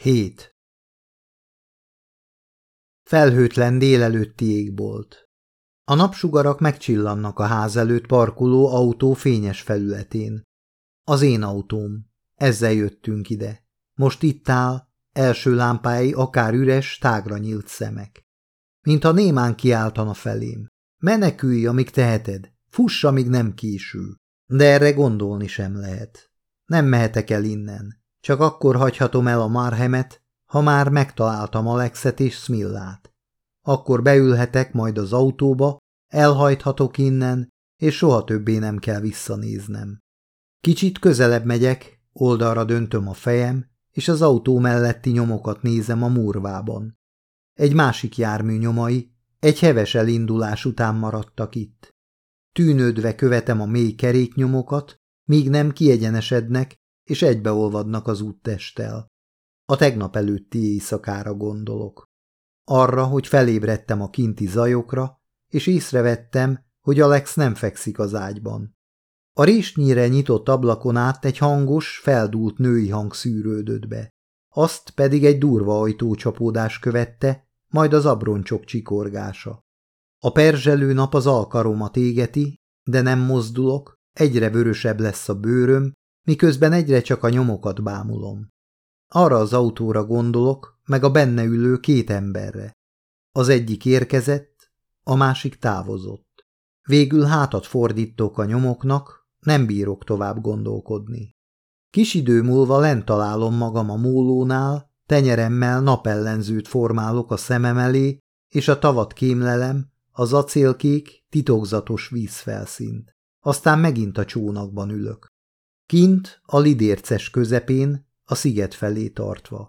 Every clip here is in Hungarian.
7. Felhőtlen délelőtti égbolt. A napsugarak megcsillannak a ház előtt parkoló autó fényes felületén. Az én autóm. Ezzel jöttünk ide. Most itt áll, első lámpái akár üres, tágra nyílt szemek. Mint a némán kiáltana felém. Menekülj, amíg teheted, fuss, amíg nem késül. De erre gondolni sem lehet. Nem mehetek el innen. Csak akkor hagyhatom el a Marhemet, ha már megtaláltam Alexet és Smillát. Akkor beülhetek majd az autóba, elhajthatok innen, és soha többé nem kell visszanéznem. Kicsit közelebb megyek, oldalra döntöm a fejem, és az autó melletti nyomokat nézem a murvában. Egy másik jármű nyomai, egy heves elindulás után maradtak itt. Tűnődve követem a mély keréknyomokat, míg nem kiegyenesednek, és egybeolvadnak az úttesttel. A tegnap előtti éjszakára gondolok. Arra, hogy felébredtem a kinti zajokra, és észrevettem, hogy Alex nem fekszik az ágyban. A résnyire nyitott ablakon át egy hangos, feldúlt női hang szűrődött be. Azt pedig egy durva ajtócsapódás követte, majd az abroncsok csikorgása. A perzselő nap az alkaromat égeti, de nem mozdulok, egyre vörösebb lesz a bőröm, miközben egyre csak a nyomokat bámulom. Arra az autóra gondolok, meg a benne ülő két emberre. Az egyik érkezett, a másik távozott. Végül hátat fordítok a nyomoknak, nem bírok tovább gondolkodni. Kis idő múlva lent találom magam a mólónál, tenyeremmel napellenzőt formálok a szemem elé, és a tavat kémlelem, az acélkék, titokzatos vízfelszínt. Aztán megint a csónakban ülök. Kint, a lidérces közepén, a sziget felé tartva.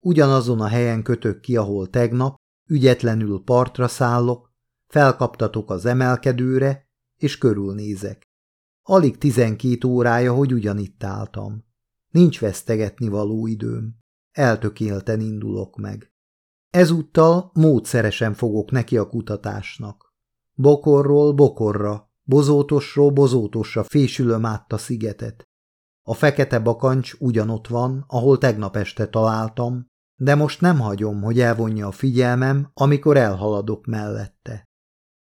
Ugyanazon a helyen kötök ki, ahol tegnap, ügyetlenül partra szállok, felkaptatok az emelkedőre, és körülnézek. Alig tizenkét órája, hogy ugyanitt álltam. Nincs vesztegetni való időm. Eltökélten indulok meg. Ezúttal módszeresen fogok neki a kutatásnak. Bokorról bokorra, bozótosról bozótosra fésülöm át a szigetet. A fekete bakancs ugyanott van, ahol tegnap este találtam, de most nem hagyom, hogy elvonja a figyelmem, amikor elhaladok mellette.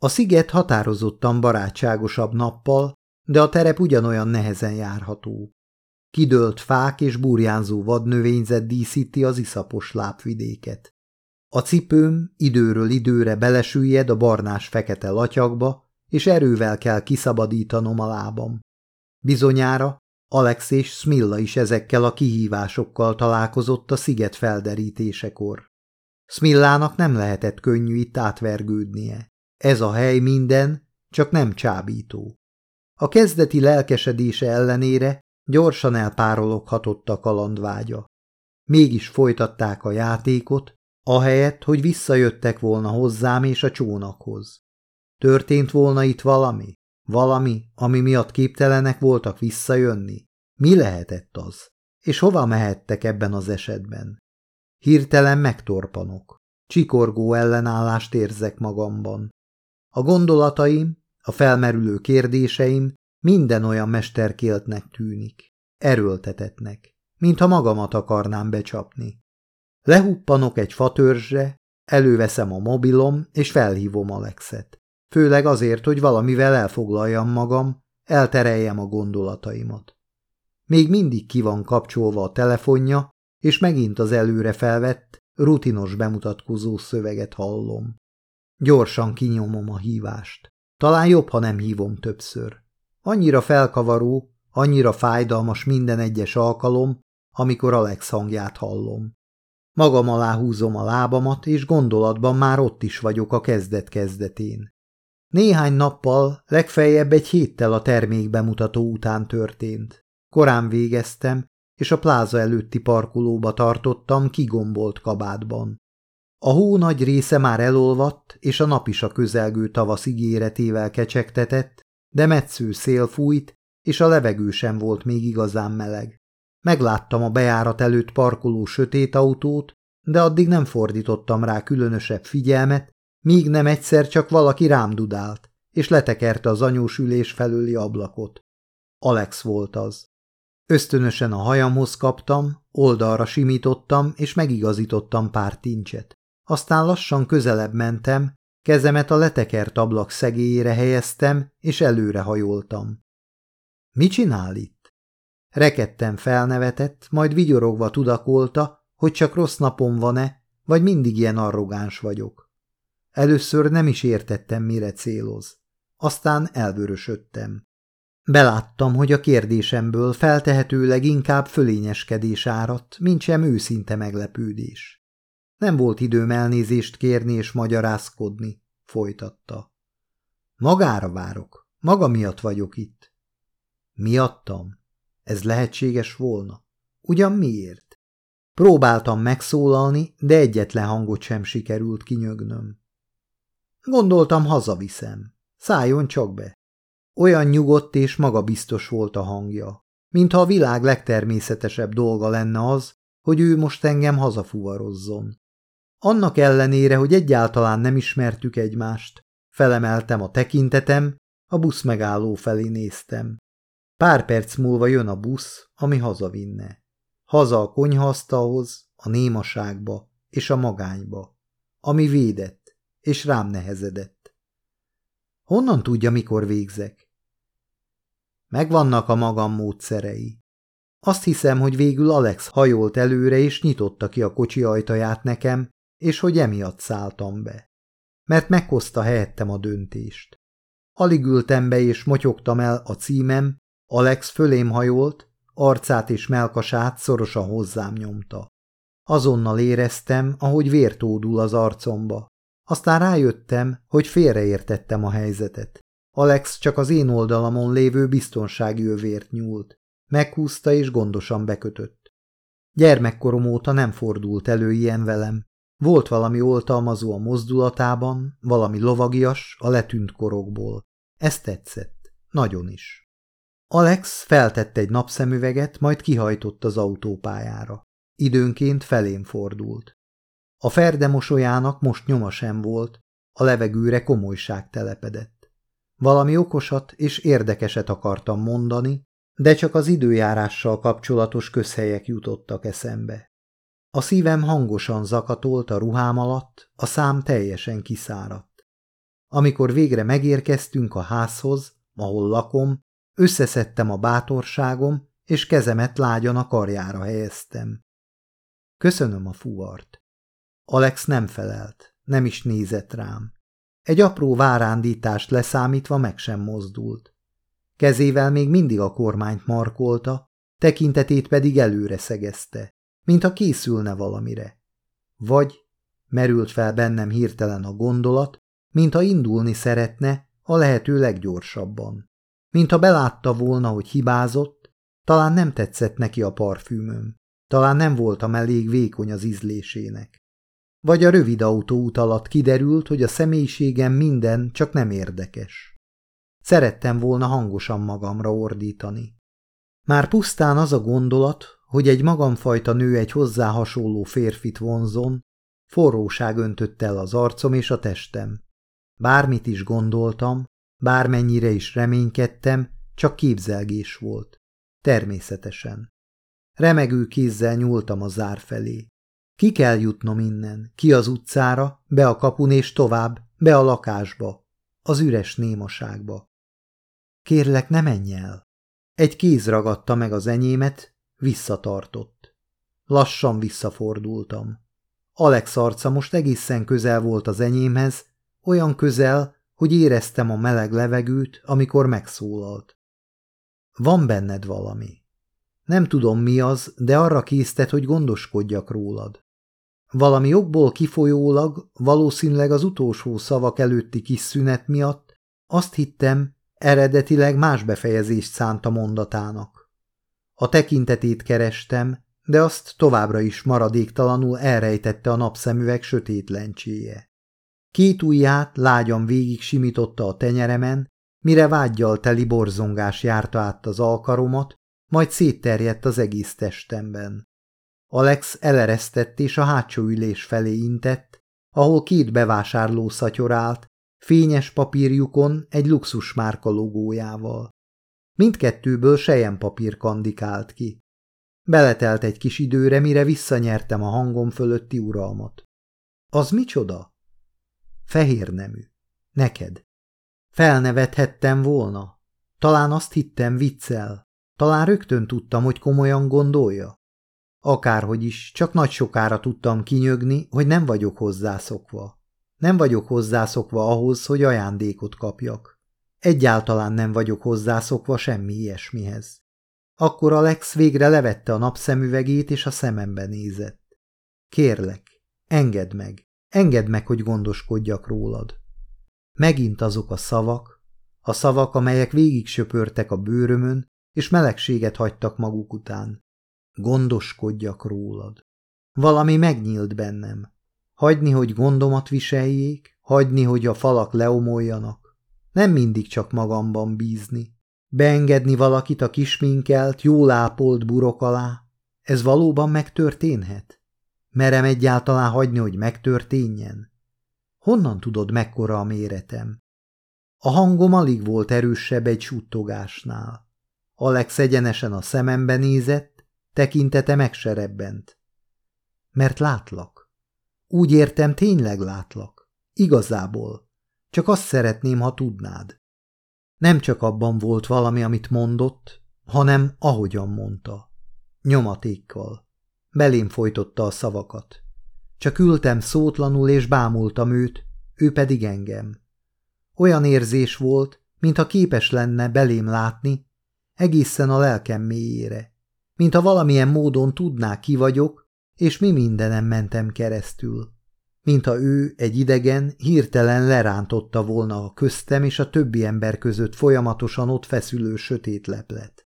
A sziget határozottan barátságosabb nappal, de a terep ugyanolyan nehezen járható. Kidőlt fák és burjánzó vadnövényzet díszíti az iszapos lábvidéket. A cipőm időről időre belesüllyed a barnás fekete latyagba, és erővel kell kiszabadítanom a lábam. Bizonyára Alex és Smilla is ezekkel a kihívásokkal találkozott a sziget felderítésekor. Smillának nem lehetett könnyű itt átvergődnie. Ez a hely minden, csak nem csábító. A kezdeti lelkesedése ellenére gyorsan elpárologhatott a kalandvágya. Mégis folytatták a játékot, ahelyett, hogy visszajöttek volna hozzám és a csónakhoz. Történt volna itt valami? Valami, ami miatt képtelenek voltak visszajönni? Mi lehetett az? És hova mehettek ebben az esetben? Hirtelen megtorpanok. Csikorgó ellenállást érzek magamban. A gondolataim, a felmerülő kérdéseim minden olyan mesterkéltnek tűnik, erőltetetnek, mintha magamat akarnám becsapni. Lehuppanok egy fatörzsre, előveszem a mobilom, és felhívom Alexet. Főleg azért, hogy valamivel elfoglaljam magam, eltereljem a gondolataimat. Még mindig ki van kapcsolva a telefonja, és megint az előre felvett, rutinos bemutatkozó szöveget hallom. Gyorsan kinyomom a hívást. Talán jobb, ha nem hívom többször. Annyira felkavaró, annyira fájdalmas minden egyes alkalom, amikor Alex hangját hallom. Magam alá húzom a lábamat, és gondolatban már ott is vagyok a kezdet-kezdetén. Néhány nappal, legfeljebb egy héttel a termék bemutató után történt. Korán végeztem, és a pláza előtti parkolóba tartottam kigombolt kabátban. A hó nagy része már elolvadt, és a nap is a közelgő tavasz ígéretével kecsegtetett, de metsző szél fújt, és a levegő sem volt még igazán meleg. Megláttam a bejárat előtt parkoló sötét autót, de addig nem fordítottam rá különösebb figyelmet, míg nem egyszer csak valaki rám dudált, és letekerte az anyós ülés felőli ablakot. Alex volt az. Ösztönösen a hajamhoz kaptam, oldalra simítottam, és megigazítottam pár tincset. Aztán lassan közelebb mentem, kezemet a letekert ablak szegélyére helyeztem, és előre hajoltam. Mi csinál itt? Rekedtem felnevetett, majd vigyorogva tudakolta, hogy csak rossz napom van-e, vagy mindig ilyen arrogáns vagyok. Először nem is értettem, mire céloz. Aztán elvörösödtem. Beláttam, hogy a kérdésemből feltehetőleg inkább fölényeskedés áradt, mint sem őszinte meglepődés. Nem volt időm elnézést kérni és magyarázkodni, folytatta. Magára várok, maga miatt vagyok itt. Miattam? Ez lehetséges volna? Ugyan miért? Próbáltam megszólalni, de egyetlen hangot sem sikerült kinyögnöm. Gondoltam, hazaviszem. Szálljon csak be. Olyan nyugodt és magabiztos volt a hangja, mintha a világ legtermészetesebb dolga lenne az, hogy ő most engem hazafuvarozzon. Annak ellenére, hogy egyáltalán nem ismertük egymást, felemeltem a tekintetem, a busz megálló felé néztem. Pár perc múlva jön a busz, ami hazavinne. Haza a konyhasztalhoz, a némaságba és a magányba, ami védett, és rám nehezedett. Honnan tudja, mikor végzek? Megvannak a magam módszerei. Azt hiszem, hogy végül Alex hajolt előre és nyitotta ki a kocsi ajtaját nekem, és hogy emiatt szálltam be. Mert meghozta helyettem a döntést. Alig ültem be és motyogtam el a címem, Alex fölém hajolt, arcát és melkasát szorosan hozzám nyomta. Azonnal éreztem, ahogy vértódul az arcomba. Aztán rájöttem, hogy félreértettem a helyzetet. Alex csak az én oldalamon lévő biztonsági övért nyúlt. Meghúzta és gondosan bekötött. Gyermekkorom óta nem fordult elő ilyen velem. Volt valami oltalmazó a mozdulatában, valami lovagias a letűnt korokból. Ez tetszett. Nagyon is. Alex feltette egy napszemüveget, majd kihajtott az autópályára. Időnként felém fordult. A ferde mosolyának most nyoma sem volt, a levegőre komolyság telepedett. Valami okosat és érdekeset akartam mondani, de csak az időjárással kapcsolatos közhelyek jutottak eszembe. A szívem hangosan zakatolt a ruhám alatt, a szám teljesen kiszáradt. Amikor végre megérkeztünk a házhoz, ahol lakom, összeszedtem a bátorságom, és kezemet lágyan a karjára helyeztem. Köszönöm a fuvart. Alex nem felelt, nem is nézett rám. Egy apró várándítást leszámítva meg sem mozdult. Kezével még mindig a kormányt markolta, tekintetét pedig előre szegezte, mintha készülne valamire. Vagy merült fel bennem hirtelen a gondolat, mintha indulni szeretne a lehető leggyorsabban. Mintha belátta volna, hogy hibázott, talán nem tetszett neki a parfümöm, talán nem voltam elég vékony az ízlésének. Vagy a rövid autóút alatt kiderült, hogy a személyiségem minden csak nem érdekes. Szerettem volna hangosan magamra ordítani. Már pusztán az a gondolat, hogy egy magamfajta nő egy hozzá hasonló férfit vonzon, forróság öntött el az arcom és a testem. Bármit is gondoltam, bármennyire is reménykedtem, csak képzelgés volt. Természetesen. Remegő kézzel nyúltam a zár felé. Ki kell jutnom innen, ki az utcára, be a kapun és tovább, be a lakásba, az üres némaságba. Kérlek, ne menj el. Egy kéz ragadta meg az enyémet, visszatartott. Lassan visszafordultam. Alex arca most egészen közel volt az enyémhez, olyan közel, hogy éreztem a meleg levegőt, amikor megszólalt. Van benned valami. Nem tudom mi az, de arra késztet, hogy gondoskodjak rólad. Valami okból kifolyólag, valószínűleg az utolsó szavak előtti kis szünet miatt azt hittem, eredetileg más befejezést szánta mondatának. A tekintetét kerestem, de azt továbbra is maradéktalanul elrejtette a napszemüveg sötét lencséje. Két ujját lágyan végig simította a tenyeremen, mire vágyjal teli borzongás járta át az alkaromat, majd szétterjedt az egész testemben. Alex eleresztett és a hátsó ülés felé intett, ahol két bevásárló szatyorált, fényes papírjukon egy luxus márka logójával. Mindkettőből papír kandikált ki. Beletelt egy kis időre, mire visszanyertem a hangom fölötti uralmat. Az micsoda? Fehér nemű. Neked. Felnevethettem volna. Talán azt hittem viccel. Talán rögtön tudtam, hogy komolyan gondolja. Akárhogy is, csak nagy sokára tudtam kinyögni, hogy nem vagyok hozzászokva. Nem vagyok hozzászokva ahhoz, hogy ajándékot kapjak. Egyáltalán nem vagyok hozzászokva semmi ilyesmihez. Akkor Alex végre levette a napszemüvegét, és a szemembe nézett. Kérlek, engedd meg, engedd meg, hogy gondoskodjak rólad. Megint azok a szavak, a szavak, amelyek végig söpörtek a bőrömön, és melegséget hagytak maguk után. Gondoskodjak rólad. Valami megnyílt bennem. Hagyni, hogy gondomat viseljék, hagyni, hogy a falak leomoljanak. Nem mindig csak magamban bízni. Beengedni valakit a kisminkelt, jól ápolt burok alá. Ez valóban megtörténhet? Merem egyáltalán hagyni, hogy megtörténjen? Honnan tudod, mekkora a méretem? A hangom alig volt erősebb egy suttogásnál. Alex egyenesen a szemembe nézett, tekintete megserebbent. Mert látlak. Úgy értem, tényleg látlak. Igazából. Csak azt szeretném, ha tudnád. Nem csak abban volt valami, amit mondott, hanem ahogyan mondta. Nyomatékkal. Belém folytotta a szavakat. Csak ültem szótlanul és bámultam őt, ő pedig engem. Olyan érzés volt, mintha képes lenne belém látni, egészen a lelkem mélyére. Mintha valamilyen módon tudná, ki vagyok, és mi mindenem mentem keresztül. Mintha ő, egy idegen, hirtelen lerántotta volna a köztem és a többi ember között folyamatosan ott feszülő sötét leplet.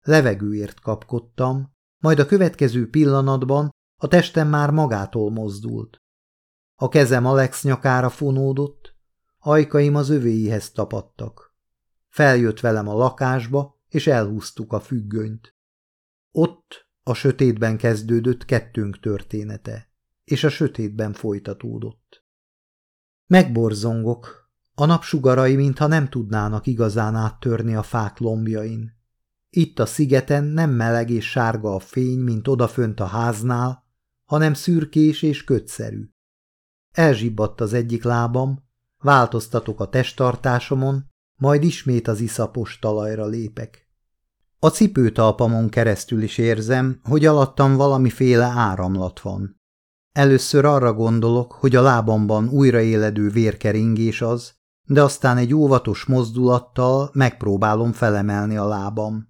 Levegőért kapkodtam, majd a következő pillanatban a testem már magától mozdult. A kezem Alex nyakára fonódott, ajkaim az övéihez tapadtak. Feljött velem a lakásba, és elhúztuk a függönyt. Ott a sötétben kezdődött kettőnk története, és a sötétben folytatódott. Megborzongok, a napsugarai mintha nem tudnának igazán áttörni a fák lombjain. Itt a szigeten nem meleg és sárga a fény, mint odafönt a háznál, hanem szürkés és kötszerű. Elzsibbadt az egyik lábam, változtatok a testtartásomon, majd ismét az iszapos talajra lépek. A cipőtalpamon keresztül is érzem, hogy alattam valamiféle áramlat van. Először arra gondolok, hogy a lábamban újraéledő vérkeringés az, de aztán egy óvatos mozdulattal megpróbálom felemelni a lábam.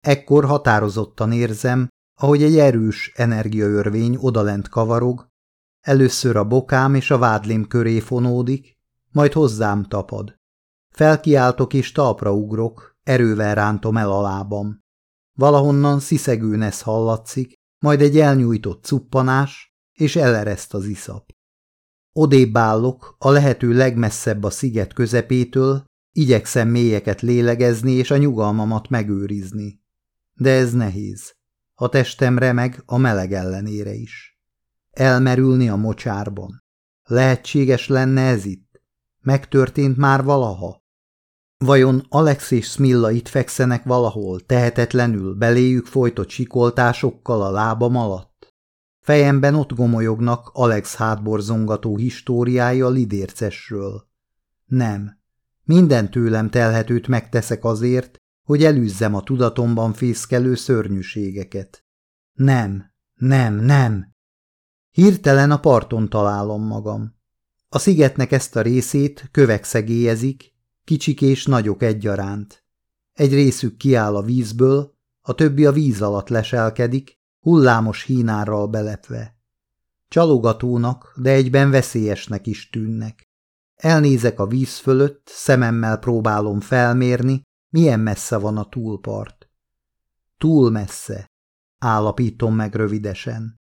Ekkor határozottan érzem, ahogy egy erős energiaörvény odalent kavarog, először a bokám és a vádlim köré fonódik, majd hozzám tapad. Felkiáltok és talpra ugrok, erővel rántom el a lábam. Valahonnan sziszegőnesz hallatszik, majd egy elnyújtott cuppanás, és elereszt az iszap. Odébb állok, a lehető legmesszebb a sziget közepétől, igyekszem mélyeket lélegezni és a nyugalmamat megőrizni. De ez nehéz. A testem remeg a meleg ellenére is. Elmerülni a mocsárban. Lehetséges lenne ez itt? Megtörtént már valaha? Vajon Alex és Smilla itt fekszenek valahol, tehetetlenül, beléjük folytott sikoltásokkal a lábam alatt? Fejemben ott gomolyognak Alex hátborzongató históriája lidércesről. Nem. Minden tőlem telhetőt megteszek azért, hogy elűzzem a tudatomban fészkelő szörnyűségeket. Nem, nem, nem. Hirtelen a parton találom magam. A szigetnek ezt a részét kövek szegélyezik, kicsik és nagyok egyaránt. Egy részük kiáll a vízből, a többi a víz alatt leselkedik, hullámos hínárral belepve. Csalogatónak, de egyben veszélyesnek is tűnnek. Elnézek a víz fölött, szememmel próbálom felmérni, milyen messze van a túlpart. Túl messze, állapítom meg rövidesen.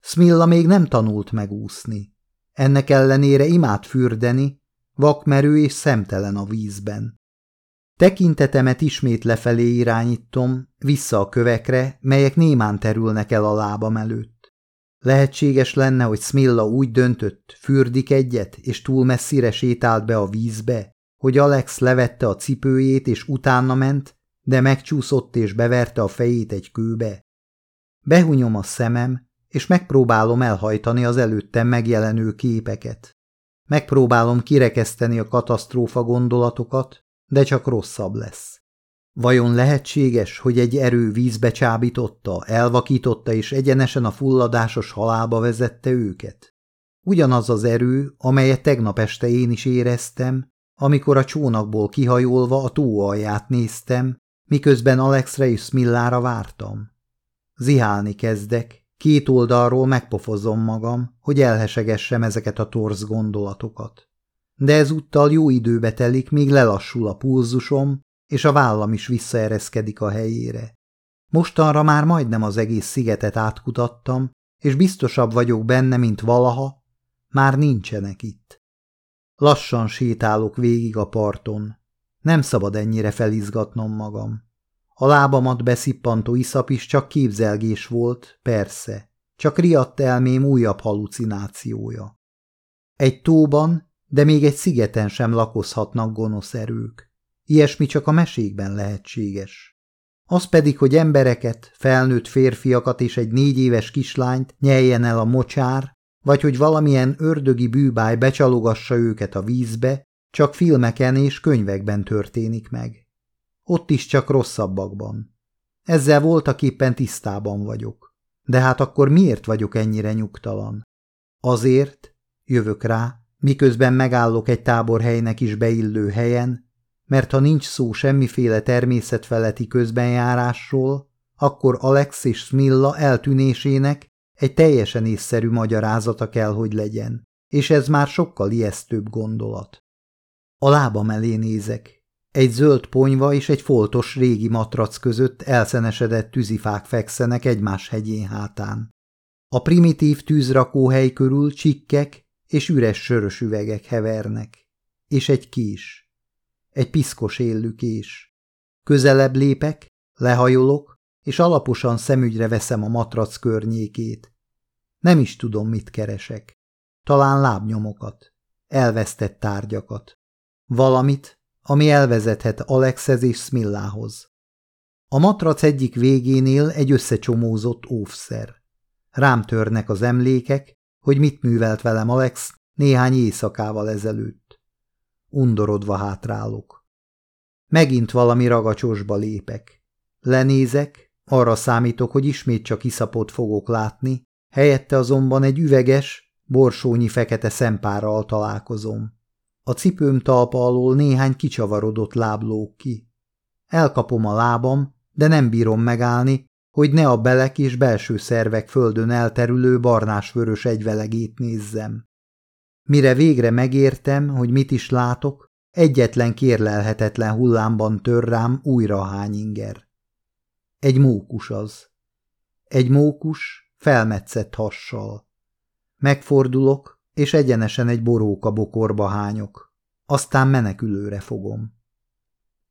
Smilla még nem tanult megúszni. Ennek ellenére imád fürdeni, vakmerő és szemtelen a vízben. Tekintetemet ismét lefelé irányítom, vissza a kövekre, melyek némán terülnek el a lábam előtt. Lehetséges lenne, hogy Smilla úgy döntött, fürdik egyet, és túl messzire sétált be a vízbe, hogy Alex levette a cipőjét és utána ment, de megcsúszott és beverte a fejét egy kőbe. Behunyom a szemem, és megpróbálom elhajtani az előttem megjelenő képeket. Megpróbálom kirekeszteni a katasztrófa gondolatokat, de csak rosszabb lesz. Vajon lehetséges, hogy egy erő vízbe csábította, elvakította és egyenesen a fulladásos halálba vezette őket? Ugyanaz az erő, amelyet tegnap este én is éreztem, amikor a csónakból kihajolva a tó alját néztem, miközben Alexre és Smillára vártam. Zihálni kezdek, két oldalról megpofozom magam, hogy elhesegessem ezeket a torz gondolatokat. De ezúttal jó időbe telik, míg lelassul a pulzusom, és a vállam is visszaereszkedik a helyére. Mostanra már majdnem az egész szigetet átkutattam, és biztosabb vagyok benne, mint valaha, már nincsenek itt. Lassan sétálok végig a parton. Nem szabad ennyire felizgatnom magam. A lábamat beszippantó iszap is csak képzelgés volt, persze, csak riadt elmém újabb halucinációja. Egy tóban, de még egy szigeten sem lakozhatnak gonosz erők. Ilyesmi csak a mesékben lehetséges. Az pedig, hogy embereket, felnőtt férfiakat és egy négy éves kislányt nyeljen el a mocsár, vagy hogy valamilyen ördögi bűbáj becsalogassa őket a vízbe, csak filmeken és könyvekben történik meg. Ott is csak rosszabbakban. Ezzel voltak éppen tisztában vagyok. De hát akkor miért vagyok ennyire nyugtalan? Azért, jövök rá, miközben megállok egy táborhelynek is beillő helyen, mert ha nincs szó semmiféle természetfeletti közbenjárásról, akkor Alex és Smilla eltűnésének egy teljesen észszerű magyarázata kell, hogy legyen, és ez már sokkal ijesztőbb gondolat. A lábam elé nézek. Egy zöld ponyva és egy foltos régi matrac között elszenesedett tűzifák fekszenek egymás hegyén hátán. A primitív tűzrakóhely körül csikkek és üres sörös üvegek hevernek. És egy kis. Egy piszkos éllükés. Közelebb lépek, lehajolok, és alaposan szemügyre veszem a matrac környékét. Nem is tudom, mit keresek. Talán lábnyomokat, elvesztett tárgyakat. Valamit, ami elvezethet Alexhez és Smillához. A matrac egyik végénél egy összecsomózott óvszer. Rám törnek az emlékek, hogy mit művelt velem Alex néhány éjszakával ezelőtt. Undorodva hátrálok. Megint valami ragacsosba lépek. Lenézek, arra számítok, hogy ismét csak iszapot fogok látni, helyette azonban egy üveges, borsónyi fekete szempárral találkozom. A cipőm talpa alól néhány kicsavarodott láblók ki. Elkapom a lábam, de nem bírom megállni, hogy ne a belek és belső szervek földön elterülő barnás-vörös egyvelegét nézzem. Mire végre megértem, hogy mit is látok, egyetlen kérlelhetetlen hullámban tör rám újra a hányinger. Egy mókus az. Egy mókus felmetszett hassal. Megfordulok, és egyenesen egy boróka bokorba hányok. Aztán menekülőre fogom.